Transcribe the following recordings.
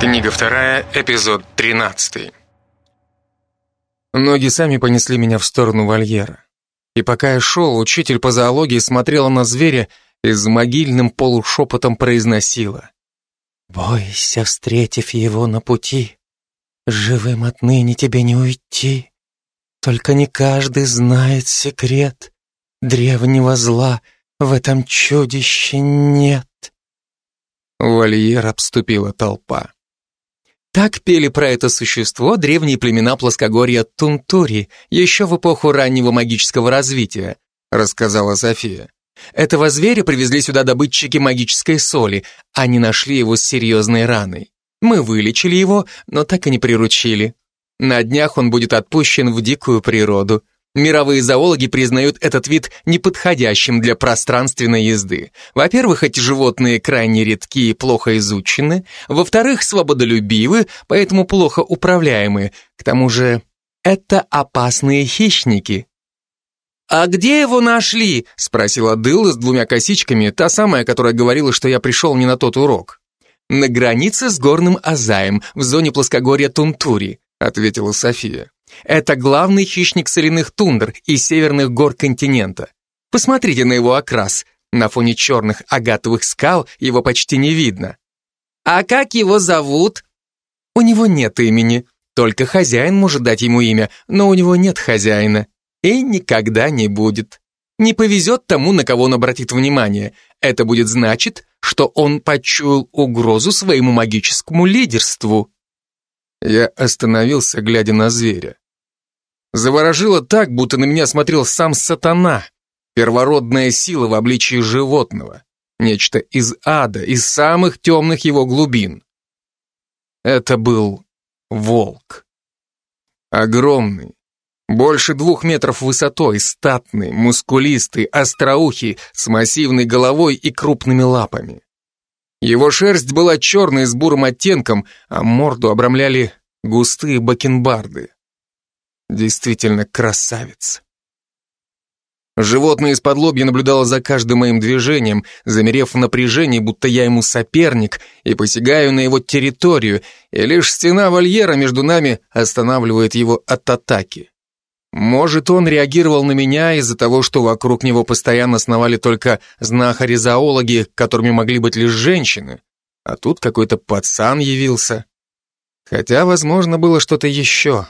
Книга вторая, эпизод тринадцатый. Ноги сами понесли меня в сторону вольера. И пока я шел, учитель по зоологии смотрела на зверя и с могильным полушепотом произносила. «Бойся, встретив его на пути. Живым отныне тебе не уйти. Только не каждый знает секрет. Древнего зла в этом чудище нет». Вольер обступила толпа. Так пели про это существо древние племена плоскогорья Тунтури еще в эпоху раннего магического развития, рассказала София. Этого зверя привезли сюда добытчики магической соли, они нашли его с серьезной раной. Мы вылечили его, но так и не приручили. На днях он будет отпущен в дикую природу. Мировые зоологи признают этот вид неподходящим для пространственной езды. Во-первых, эти животные крайне редки и плохо изучены. Во-вторых, свободолюбивы, поэтому плохо управляемы. К тому же, это опасные хищники. «А где его нашли?» — спросила Дылла с двумя косичками, та самая, которая говорила, что я пришел не на тот урок. «На границе с горным Азаем, в зоне плоскогорья Тунтури», — ответила София. Это главный хищник соляных тундр и северных гор континента. Посмотрите на его окрас. На фоне черных агатовых скал его почти не видно. А как его зовут? У него нет имени. Только хозяин может дать ему имя, но у него нет хозяина. И никогда не будет. Не повезет тому, на кого он обратит внимание. Это будет значит, что он почуял угрозу своему магическому лидерству. Я остановился, глядя на зверя. Заворожило так, будто на меня смотрел сам сатана, первородная сила в обличии животного, нечто из ада, из самых темных его глубин. Это был волк. Огромный, больше двух метров высотой, статный, мускулистый, остроухий, с массивной головой и крупными лапами. Его шерсть была черной с бурым оттенком, а морду обрамляли густые бакенбарды. Действительно красавец. Животное из-под лобья наблюдало за каждым моим движением, замерев в напряжении, будто я ему соперник, и посягаю на его территорию, и лишь стена вольера между нами останавливает его от атаки. Может, он реагировал на меня из-за того, что вокруг него постоянно сновали только знахари-зоологи, которыми могли быть лишь женщины, а тут какой-то пацан явился. Хотя, возможно, было что-то еще.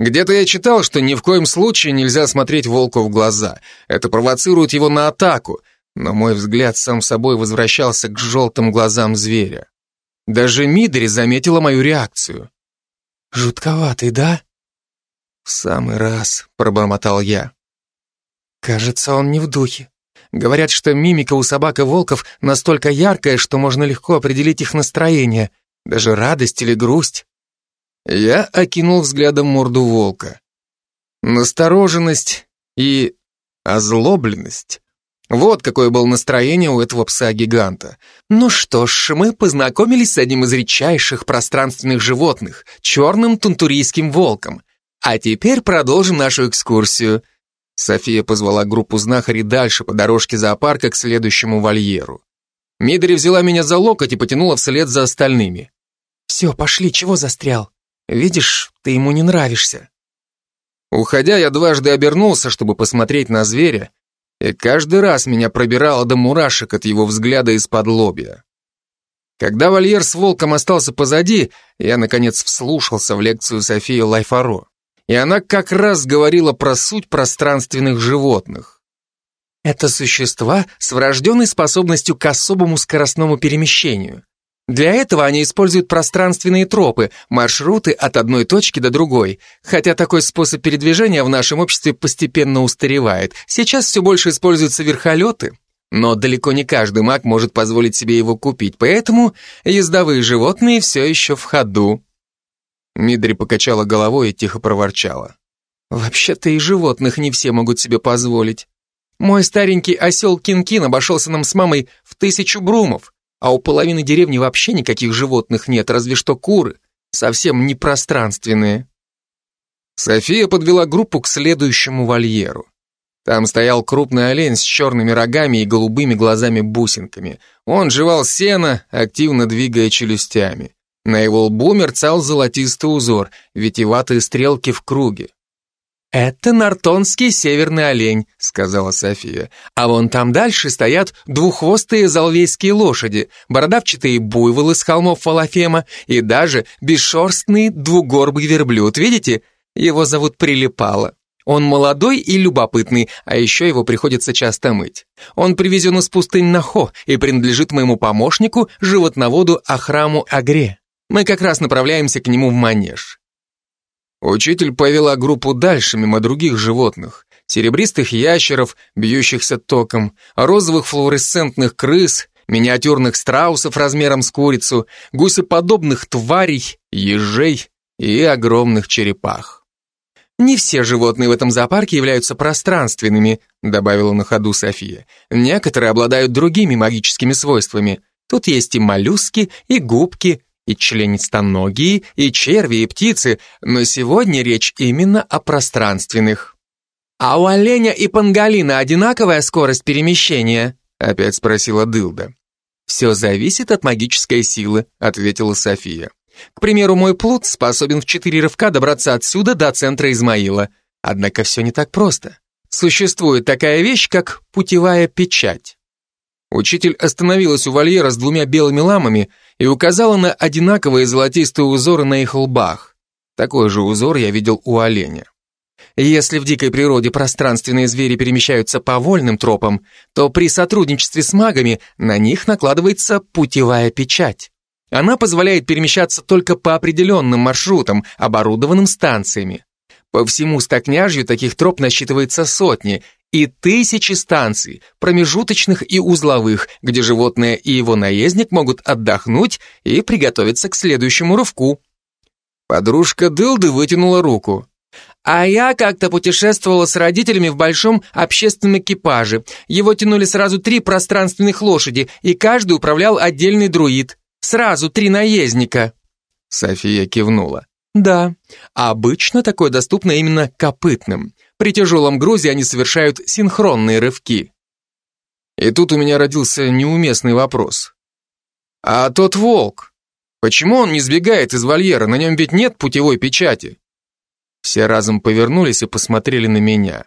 Где-то я читал, что ни в коем случае нельзя смотреть волку в глаза. Это провоцирует его на атаку, но мой взгляд сам собой возвращался к желтым глазам зверя. Даже Мидри заметила мою реакцию. «Жутковатый, да?» «В самый раз», — пробормотал я. «Кажется, он не в духе. Говорят, что мимика у собак и волков настолько яркая, что можно легко определить их настроение, даже радость или грусть. Я окинул взглядом морду волка. Настороженность и озлобленность. Вот какое было настроение у этого пса-гиганта. Ну что ж, мы познакомились с одним из редчайших пространственных животных, черным тунтурийским волком. А теперь продолжим нашу экскурсию. София позвала группу знахарей дальше по дорожке зоопарка к следующему вольеру. Мидри взяла меня за локоть и потянула вслед за остальными. «Все, пошли, чего застрял?» Видишь, ты ему не нравишься. Уходя, я дважды обернулся, чтобы посмотреть на зверя, и каждый раз меня пробирало до мурашек от его взгляда из-под лобья. Когда вольер с волком остался позади, я, наконец, вслушался в лекцию Софии Лайфаро. И она как раз говорила про суть пространственных животных. Это существа с врожденной способностью к особому скоростному перемещению. Для этого они используют пространственные тропы, маршруты от одной точки до другой. Хотя такой способ передвижения в нашем обществе постепенно устаревает. Сейчас все больше используются верхолеты, но далеко не каждый маг может позволить себе его купить, поэтому ездовые животные все еще в ходу. Мидри покачала головой и тихо проворчала. «Вообще-то и животных не все могут себе позволить. Мой старенький осел Кинкин обошелся нам с мамой в тысячу брумов а у половины деревни вообще никаких животных нет, разве что куры, совсем непространственные. София подвела группу к следующему вольеру. Там стоял крупный олень с черными рогами и голубыми глазами-бусинками. Он жевал сено, активно двигая челюстями. На его лбу мерцал золотистый узор, витиеватые стрелки в круге. «Это нартонский северный олень», — сказала София. «А вон там дальше стоят двуххвостые залвейские лошади, бородавчатые буйволы с холмов Фалафема и даже бесшерстный двугорбый верблюд. Видите? Его зовут Прилипало. Он молодой и любопытный, а еще его приходится часто мыть. Он привезен из пустынь Нахо и принадлежит моему помощнику, животноводу Ахраму Агре. Мы как раз направляемся к нему в манеж». Учитель повела группу дальше, мимо других животных. Серебристых ящеров, бьющихся током, розовых флуоресцентных крыс, миниатюрных страусов размером с курицу, гусеподобных тварей, ежей и огромных черепах. «Не все животные в этом зоопарке являются пространственными», добавила на ходу София. «Некоторые обладают другими магическими свойствами. Тут есть и моллюски, и губки, и членистоногие, и черви, и птицы, но сегодня речь именно о пространственных. «А у оленя и панголина одинаковая скорость перемещения?» опять спросила Дылда. «Все зависит от магической силы», ответила София. «К примеру, мой плут способен в четыре рывка добраться отсюда до центра Измаила. Однако все не так просто. Существует такая вещь, как путевая печать. Учитель остановилась у вольера с двумя белыми ламами и указала на одинаковые золотистые узоры на их лбах. Такой же узор я видел у оленя. Если в дикой природе пространственные звери перемещаются по вольным тропам, то при сотрудничестве с магами на них накладывается путевая печать. Она позволяет перемещаться только по определенным маршрутам, оборудованным станциями. По всему стокняжью таких троп насчитывается сотни, и тысячи станций, промежуточных и узловых, где животное и его наездник могут отдохнуть и приготовиться к следующему рывку. Подружка Дылды вытянула руку. А я как-то путешествовала с родителями в большом общественном экипаже. Его тянули сразу три пространственных лошади, и каждый управлял отдельный друид. Сразу три наездника. София кивнула. Да, обычно такое доступно именно копытным. При тяжелом грузе они совершают синхронные рывки. И тут у меня родился неуместный вопрос. А тот волк, почему он не сбегает из вольера? На нем ведь нет путевой печати. Все разом повернулись и посмотрели на меня.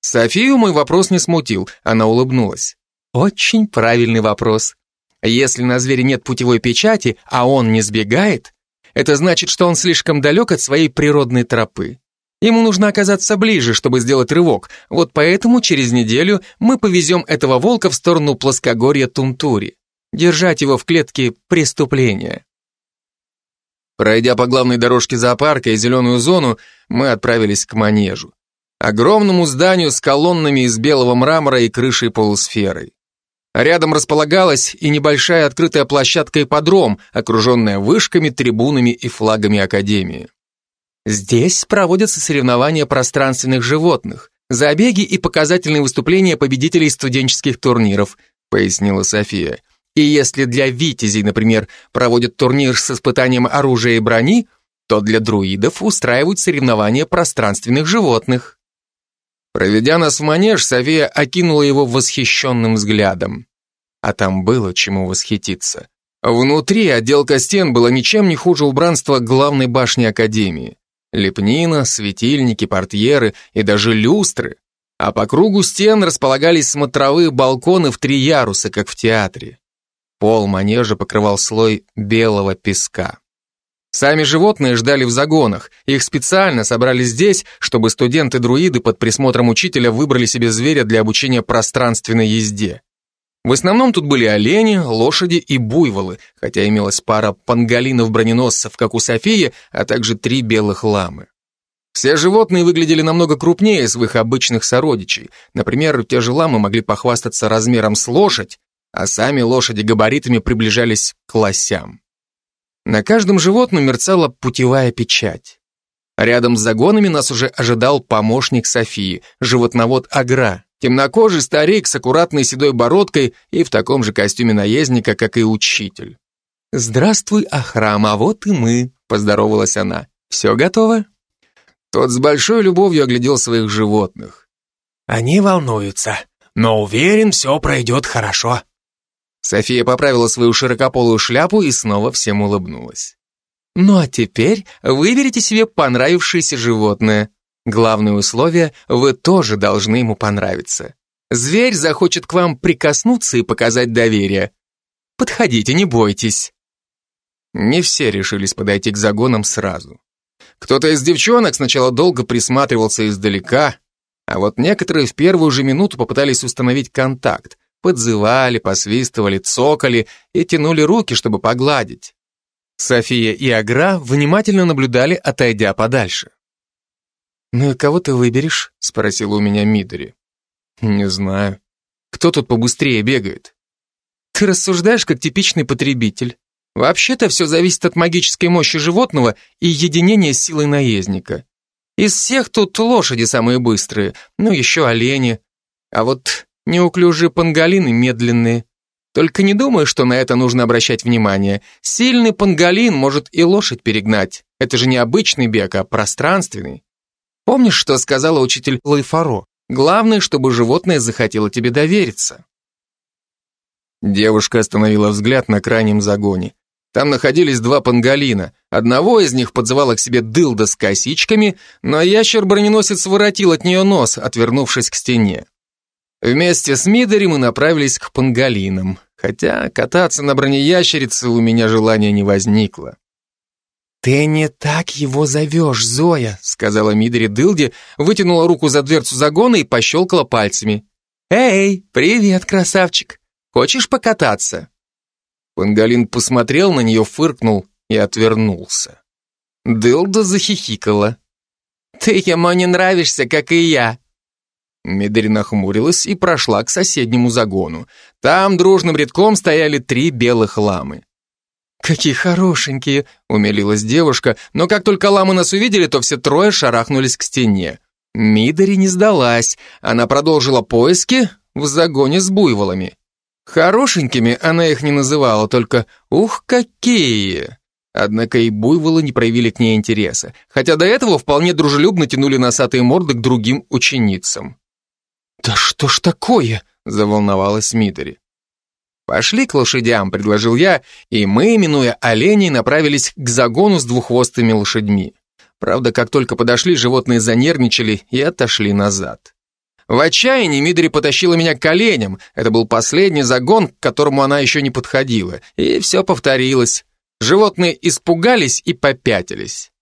Софию мой вопрос не смутил, она улыбнулась. Очень правильный вопрос. Если на звере нет путевой печати, а он не сбегает, это значит, что он слишком далек от своей природной тропы. Ему нужно оказаться ближе, чтобы сделать рывок. Вот поэтому через неделю мы повезем этого волка в сторону плоскогорья Тунтури. Держать его в клетке – преступление. Пройдя по главной дорожке зоопарка и зеленую зону, мы отправились к манежу. Огромному зданию с колоннами из белого мрамора и крышей полусферой. Рядом располагалась и небольшая открытая площадка ипподром, окруженная вышками, трибунами и флагами Академии. Здесь проводятся соревнования пространственных животных, забеги и показательные выступления победителей студенческих турниров, пояснила София. И если для витязей, например, проводят турнир с испытанием оружия и брони, то для друидов устраивают соревнования пространственных животных. Проведя нас в манеж, София окинула его восхищенным взглядом. А там было чему восхититься. Внутри отделка стен была ничем не хуже убранства главной башни Академии. Лепнина, светильники, портьеры и даже люстры. А по кругу стен располагались смотровые балконы в три яруса, как в театре. Пол манежа покрывал слой белого песка. Сами животные ждали в загонах. Их специально собрали здесь, чтобы студенты-друиды под присмотром учителя выбрали себе зверя для обучения пространственной езде. В основном тут были олени, лошади и буйволы, хотя имелась пара панголинов-броненосцев, как у Софии, а также три белых ламы. Все животные выглядели намного крупнее своих обычных сородичей. Например, те же ламы могли похвастаться размером с лошадь, а сами лошади габаритами приближались к лосям. На каждом животном мерцала путевая печать. Рядом с загонами нас уже ожидал помощник Софии, животновод Агра. Темнокожий старик с аккуратной седой бородкой и в таком же костюме наездника, как и учитель. «Здравствуй, Ахрам, а вот и мы», — поздоровалась она. «Все готово?» Тот с большой любовью оглядел своих животных. «Они волнуются, но уверен, все пройдет хорошо». София поправила свою широкополую шляпу и снова всем улыбнулась. Ну а теперь выберите себе понравившееся животное. Главное условие – вы тоже должны ему понравиться. Зверь захочет к вам прикоснуться и показать доверие. Подходите, не бойтесь. Не все решились подойти к загонам сразу. Кто-то из девчонок сначала долго присматривался издалека, а вот некоторые в первую же минуту попытались установить контакт, подзывали, посвистывали, цокали и тянули руки, чтобы погладить. София и Агра внимательно наблюдали, отойдя подальше. «Ну и кого ты выберешь?» — спросила у меня Мидори. «Не знаю. Кто тут побыстрее бегает?» «Ты рассуждаешь как типичный потребитель. Вообще-то все зависит от магической мощи животного и единения с силой наездника. Из всех тут лошади самые быстрые, ну еще олени. А вот неуклюжие панголины медленные. Только не думай, что на это нужно обращать внимание. Сильный панголин может и лошадь перегнать. Это же не обычный бег, а пространственный. Помнишь, что сказала учитель Лайфаро? Главное, чтобы животное захотело тебе довериться. Девушка остановила взгляд на крайнем загоне. Там находились два панголина. Одного из них подзывала к себе дылда с косичками, но ящер-броненосец воротил от нее нос, отвернувшись к стене. Вместе с Мидори мы направились к панголинам, хотя кататься на бронеящерице у меня желания не возникло. «Ты не так его зовешь, Зоя», — сказала Мидори Дылде, вытянула руку за дверцу загона и пощелкала пальцами. «Эй, привет, красавчик! Хочешь покататься?» Пангалин посмотрел на нее, фыркнул и отвернулся. Дылда захихикала. «Ты ему не нравишься, как и я». Мидори нахмурилась и прошла к соседнему загону. Там дружным рядком стояли три белых ламы. «Какие хорошенькие!» — умилилась девушка, но как только ламы нас увидели, то все трое шарахнулись к стене. Мидори не сдалась, она продолжила поиски в загоне с буйволами. Хорошенькими она их не называла, только «ух, какие!» Однако и буйволы не проявили к ней интереса, хотя до этого вполне дружелюбно тянули носатые морды к другим ученицам. «Да что ж такое?» – заволновалась Мидори. «Пошли к лошадям», – предложил я, и мы, минуя оленей, направились к загону с двуххвостыми лошадьми. Правда, как только подошли, животные занервничали и отошли назад. В отчаянии Мидори потащила меня к коленям. Это был последний загон, к которому она еще не подходила. И все повторилось. Животные испугались и попятились.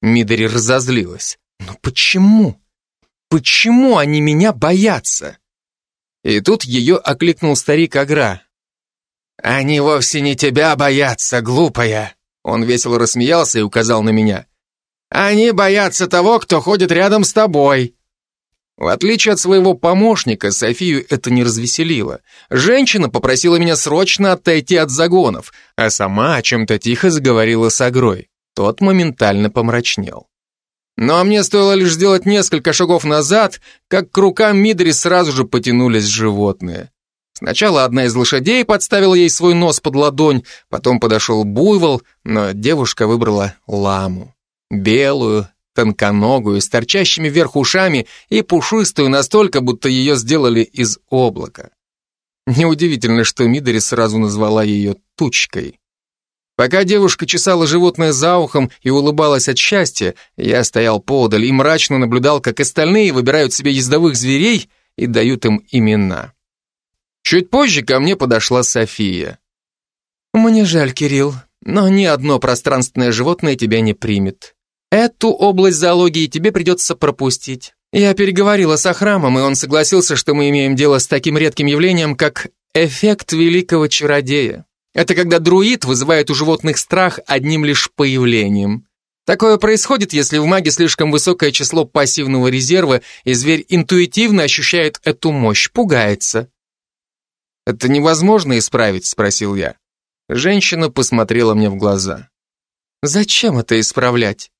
Мидори разозлилась. Но почему? Почему они меня боятся? И тут ее окликнул старик Агра. «Они вовсе не тебя боятся, глупая!» Он весело рассмеялся и указал на меня. «Они боятся того, кто ходит рядом с тобой. В отличие от своего помощника, Софию это не развеселило. Женщина попросила меня срочно отойти от загонов, а сама о чем-то тихо заговорила с Агрой. Тот моментально помрачнел. А мне стоило лишь сделать несколько шагов назад, как к рукам Мидри сразу же потянулись животные. Сначала одна из лошадей подставила ей свой нос под ладонь, потом подошел буйвол, но девушка выбрала ламу. Белую, тонконогую, с торчащими вверх ушами и пушистую настолько, будто ее сделали из облака. Неудивительно, что Мидори сразу назвала ее тучкой. Пока девушка чесала животное за ухом и улыбалась от счастья, я стоял поодаль и мрачно наблюдал, как остальные выбирают себе ездовых зверей и дают им имена. Чуть позже ко мне подошла София. «Мне жаль, Кирилл, но ни одно пространственное животное тебя не примет. Эту область зоологии тебе придется пропустить. Я переговорила с Ахрамом, и он согласился, что мы имеем дело с таким редким явлением, как эффект великого чародея. Это когда друид вызывает у животных страх одним лишь появлением. Такое происходит, если в маге слишком высокое число пассивного резерва, и зверь интуитивно ощущает эту мощь, пугается. «Это невозможно исправить?» – спросил я. Женщина посмотрела мне в глаза. «Зачем это исправлять?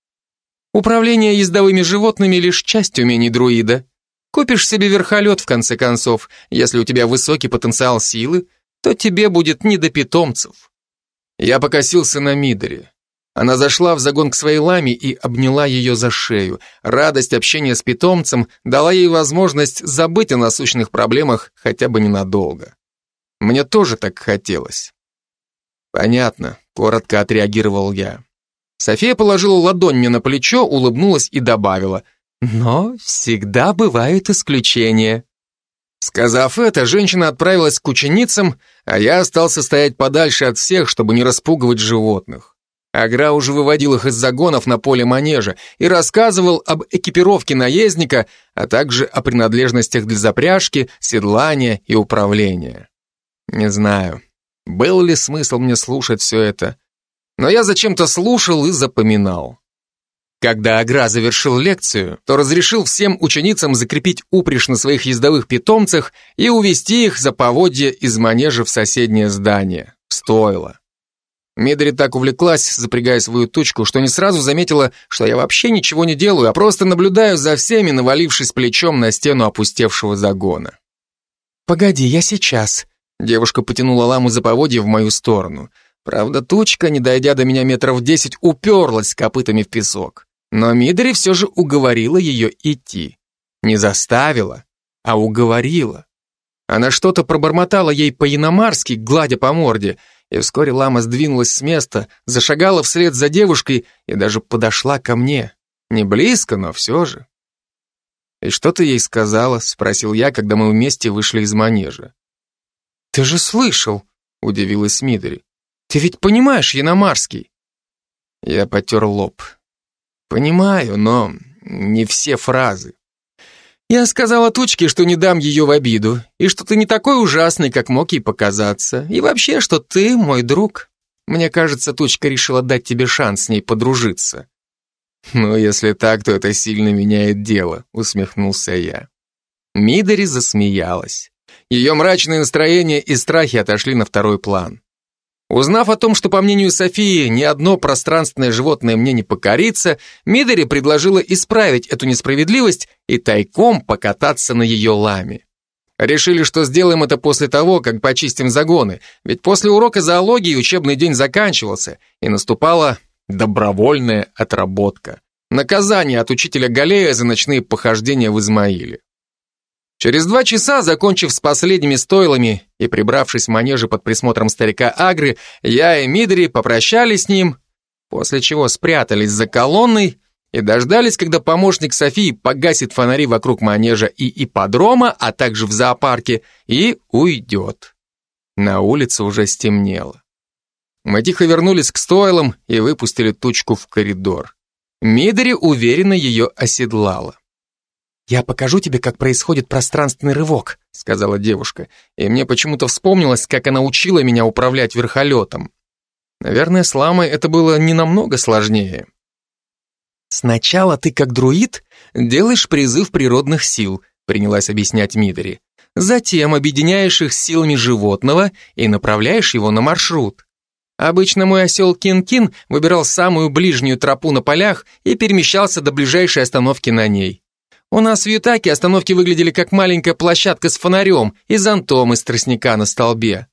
Управление ездовыми животными лишь часть умений друида. Купишь себе верхолет, в конце концов. Если у тебя высокий потенциал силы, то тебе будет не до питомцев. Я покосился на Мидоре. Она зашла в загон к своей ламе и обняла ее за шею. Радость общения с питомцем дала ей возможность забыть о насущных проблемах хотя бы ненадолго. Мне тоже так хотелось. Понятно, коротко отреагировал я. София положила ладонь мне на плечо, улыбнулась и добавила. «Но всегда бывают исключения». Сказав это, женщина отправилась к ученицам, а я остался стоять подальше от всех, чтобы не распугивать животных. Агра уже выводил их из загонов на поле манежа и рассказывал об экипировке наездника, а также о принадлежностях для запряжки, седлания и управления. Не знаю, был ли смысл мне слушать все это, но я зачем-то слушал и запоминал. Когда Агра завершил лекцию, то разрешил всем ученицам закрепить упряжь на своих ездовых питомцах и увести их за поводья из манежа в соседнее здание. Стоило. Мидри так увлеклась, запрягая свою тучку, что не сразу заметила, что я вообще ничего не делаю, а просто наблюдаю за всеми, навалившись плечом на стену опустевшего загона. «Погоди, я сейчас», — девушка потянула ламу за поводья в мою сторону. Правда, тучка, не дойдя до меня метров десять, уперлась копытами в песок. Но Мидри все же уговорила ее идти. Не заставила, а уговорила. Она что-то пробормотала ей по-иномарски, гладя по морде, и вскоре лама сдвинулась с места, зашагала вслед за девушкой и даже подошла ко мне. Не близко, но все же. «И что ты ей сказала?» — спросил я, когда мы вместе вышли из манежа. «Ты же слышал!» — удивилась Мидри. «Ты ведь понимаешь Яномарский?» Я потер лоб. Понимаю, но не все фразы. Я сказала Тучке, что не дам ее в обиду, и что ты не такой ужасный, как мог ей показаться, и вообще, что ты мой друг. Мне кажется, Тучка решила дать тебе шанс с ней подружиться. Ну, если так, то это сильно меняет дело, усмехнулся я. Мидори засмеялась. Ее мрачное настроение и страхи отошли на второй план. Узнав о том, что, по мнению Софии, ни одно пространственное животное мне не покорится, Мидори предложила исправить эту несправедливость и тайком покататься на ее ламе. Решили, что сделаем это после того, как почистим загоны, ведь после урока зоологии учебный день заканчивался, и наступала добровольная отработка. Наказание от учителя Галея за ночные похождения в Измаиле. Через два часа, закончив с последними стойлами и прибравшись в манеже под присмотром старика Агры, я и Мидри попрощались с ним, после чего спрятались за колонной и дождались, когда помощник Софии погасит фонари вокруг манежа и ипподрома, а также в зоопарке, и уйдет. На улице уже стемнело. Мы тихо вернулись к стойлам и выпустили тучку в коридор. Мидри уверенно ее оседлала. «Я покажу тебе, как происходит пространственный рывок», сказала девушка, и мне почему-то вспомнилось, как она учила меня управлять верхолетом. Наверное, с ламой это было не намного сложнее. «Сначала ты, как друид, делаешь призыв природных сил», принялась объяснять Мидори. «Затем объединяешь их с силами животного и направляешь его на маршрут. Обычно мой осел Кин-Кин выбирал самую ближнюю тропу на полях и перемещался до ближайшей остановки на ней. У нас в Ютаке остановки выглядели как маленькая площадка с фонарем и зонтом из тростника на столбе.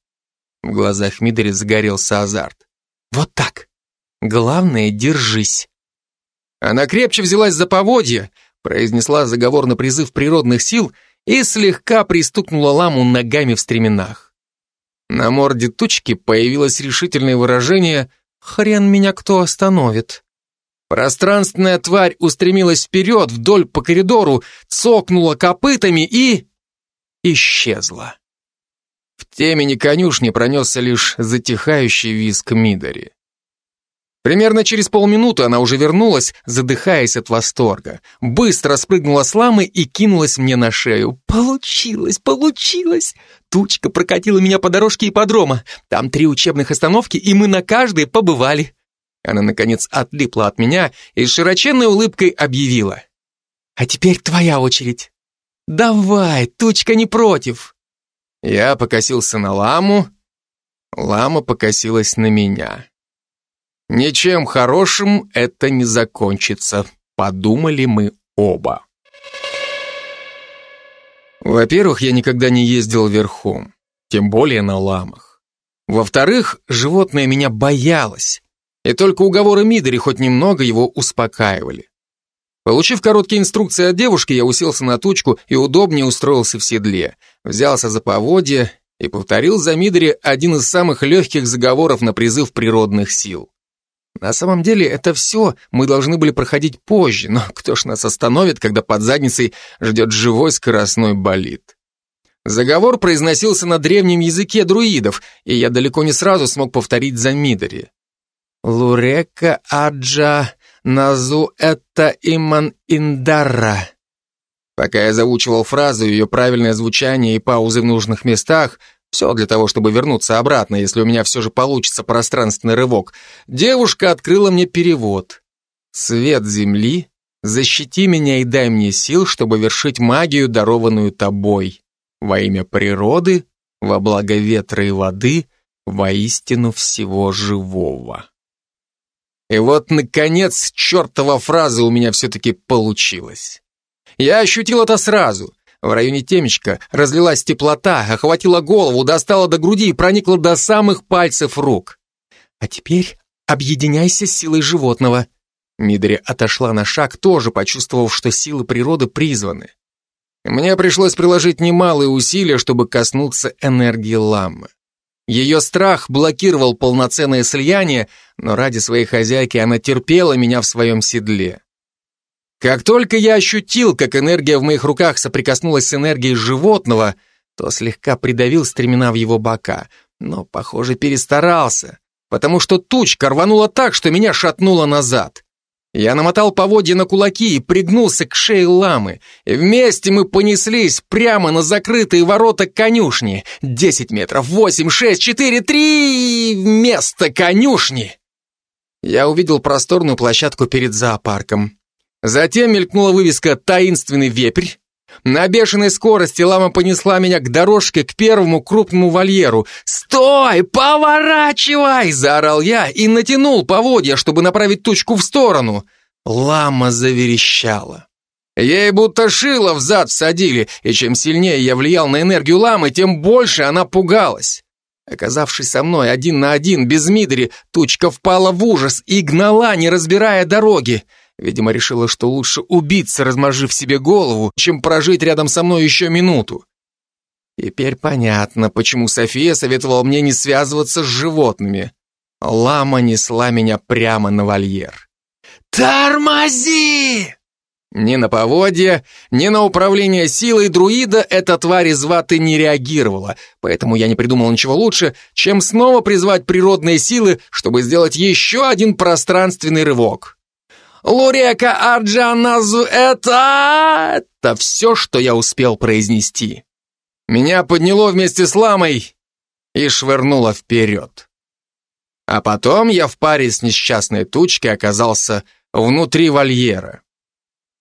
В глазах Мидори загорелся азарт. Вот так. Главное, держись. Она крепче взялась за поводья, произнесла заговор на призыв природных сил и слегка пристукнула ламу ногами в стременах. На морде тучки появилось решительное выражение «Хрен меня кто остановит». Пространственная тварь устремилась вперед вдоль по коридору, цокнула копытами и... исчезла. В темени конюшни пронесся лишь затихающий визг Мидори. Примерно через полминуты она уже вернулась, задыхаясь от восторга. Быстро спрыгнула с ламы и кинулась мне на шею. «Получилось, получилось!» Тучка прокатила меня по дорожке ипподрома. Там три учебных остановки, и мы на каждой побывали. Она, наконец, отлипла от меня и широченной улыбкой объявила. «А теперь твоя очередь. Давай, тучка не против». Я покосился на ламу, лама покосилась на меня. Ничем хорошим это не закончится, подумали мы оба. Во-первых, я никогда не ездил верхом, тем более на ламах. Во-вторых, животное меня боялось, и только уговоры Мидори хоть немного его успокаивали. Получив короткие инструкции от девушки, я уселся на тучку и удобнее устроился в седле, взялся за поводья и повторил за Мидори один из самых легких заговоров на призыв природных сил. На самом деле это все мы должны были проходить позже, но кто ж нас остановит, когда под задницей ждет живой скоростной болид? Заговор произносился на древнем языке друидов, и я далеко не сразу смог повторить за Мидори. Лурека аджа назу это иман индара. Пока я заучивал фразу, ее правильное звучание и паузы в нужных местах, все для того, чтобы вернуться обратно, если у меня все же получится пространственный рывок, девушка открыла мне перевод. «Свет земли, защити меня и дай мне сил, чтобы вершить магию, дарованную тобой. Во имя природы, во благо ветра и воды, воистину всего живого». И вот, наконец, чертова фраза у меня все-таки получилась. Я ощутил это сразу. В районе темечка разлилась теплота, охватила голову, достала до груди и проникла до самых пальцев рук. А теперь объединяйся с силой животного. Мидри отошла на шаг, тоже почувствовав, что силы природы призваны. Мне пришлось приложить немалые усилия, чтобы коснуться энергии ламы. Ее страх блокировал полноценное слияние, но ради своей хозяйки она терпела меня в своем седле. Как только я ощутил, как энергия в моих руках соприкоснулась с энергией животного, то слегка придавил стремена в его бока, но, похоже, перестарался, потому что тучка рванула так, что меня шатнуло назад. Я намотал поводья на кулаки и пригнулся к шее ламы, вместе мы понеслись прямо на закрытые ворота конюшни. Десять метров, восемь, шесть, четыре, три... Вместо конюшни! Я увидел просторную площадку перед зоопарком. Затем мелькнула вывеска «Таинственный вепрь». На бешеной скорости лама понесла меня к дорожке к первому крупному вольеру. «Стой! Поворачивай!» – заорал я и натянул поводья, чтобы направить тучку в сторону. Лама заверещала. Ей будто шило в зад всадили, и чем сильнее я влиял на энергию ламы, тем больше она пугалась. Оказавшись со мной один на один, без Мидри, тучка впала в ужас и гнала, не разбирая дороги. Видимо, решила, что лучше убиться, размажив себе голову, чем прожить рядом со мной еще минуту. Теперь понятно, почему София советовала мне не связываться с животными. Лама несла меня прямо на вольер. «Тормози!» Ни на поводья, ни на управление силой друида эта тварь из ваты не реагировала, поэтому я не придумал ничего лучше, чем снова призвать природные силы, чтобы сделать еще один пространственный рывок. Лурека Арджаназу это... Это все, что я успел произнести. Меня подняло вместе с ламой и швырнуло вперед. А потом я в паре с несчастной тучкой оказался внутри вольера.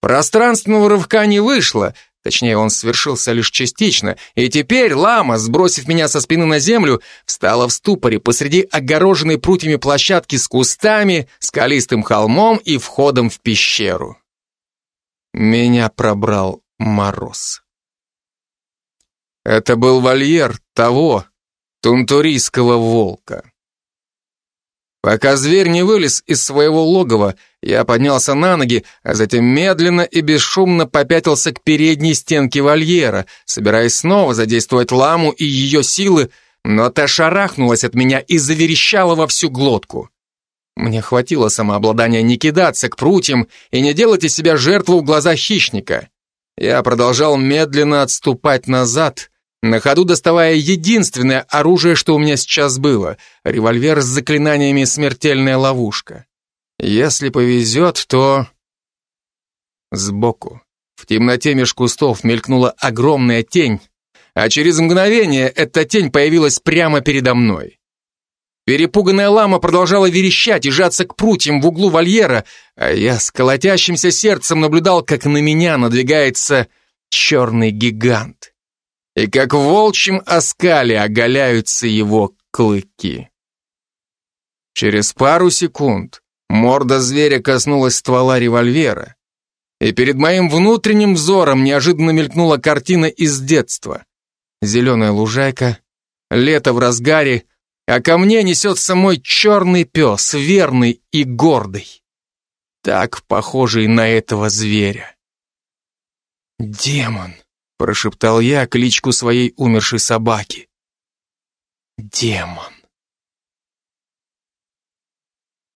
Пространственного рывка не вышло, Точнее, он свершился лишь частично, и теперь лама, сбросив меня со спины на землю, встала в ступоре посреди огороженной прутьями площадки с кустами, скалистым холмом и входом в пещеру. Меня пробрал мороз. Это был вольер того тунтурийского волка. Пока зверь не вылез из своего логова, я поднялся на ноги, а затем медленно и бесшумно попятился к передней стенке вольера, собираясь снова задействовать ламу и ее силы, но та шарахнулась от меня и заверещала во всю глотку. Мне хватило самообладания не кидаться к прутьям и не делать из себя жертву в глазах хищника. Я продолжал медленно отступать назад, на ходу доставая единственное оружие, что у меня сейчас было — револьвер с заклинаниями «Смертельная ловушка». Если повезет, то... Сбоку, в темноте меж кустов, мелькнула огромная тень, а через мгновение эта тень появилась прямо передо мной. Перепуганная лама продолжала верещать и жаться к прутьям в углу вольера, а я с колотящимся сердцем наблюдал, как на меня надвигается черный гигант и как в волчьем оскале оголяются его клыки. Через пару секунд морда зверя коснулась ствола револьвера, и перед моим внутренним взором неожиданно мелькнула картина из детства. Зеленая лужайка, лето в разгаре, а ко мне несется мой черный пес, верный и гордый, так похожий на этого зверя. Демон. Прошептал я кличку своей умершей собаки. Демон.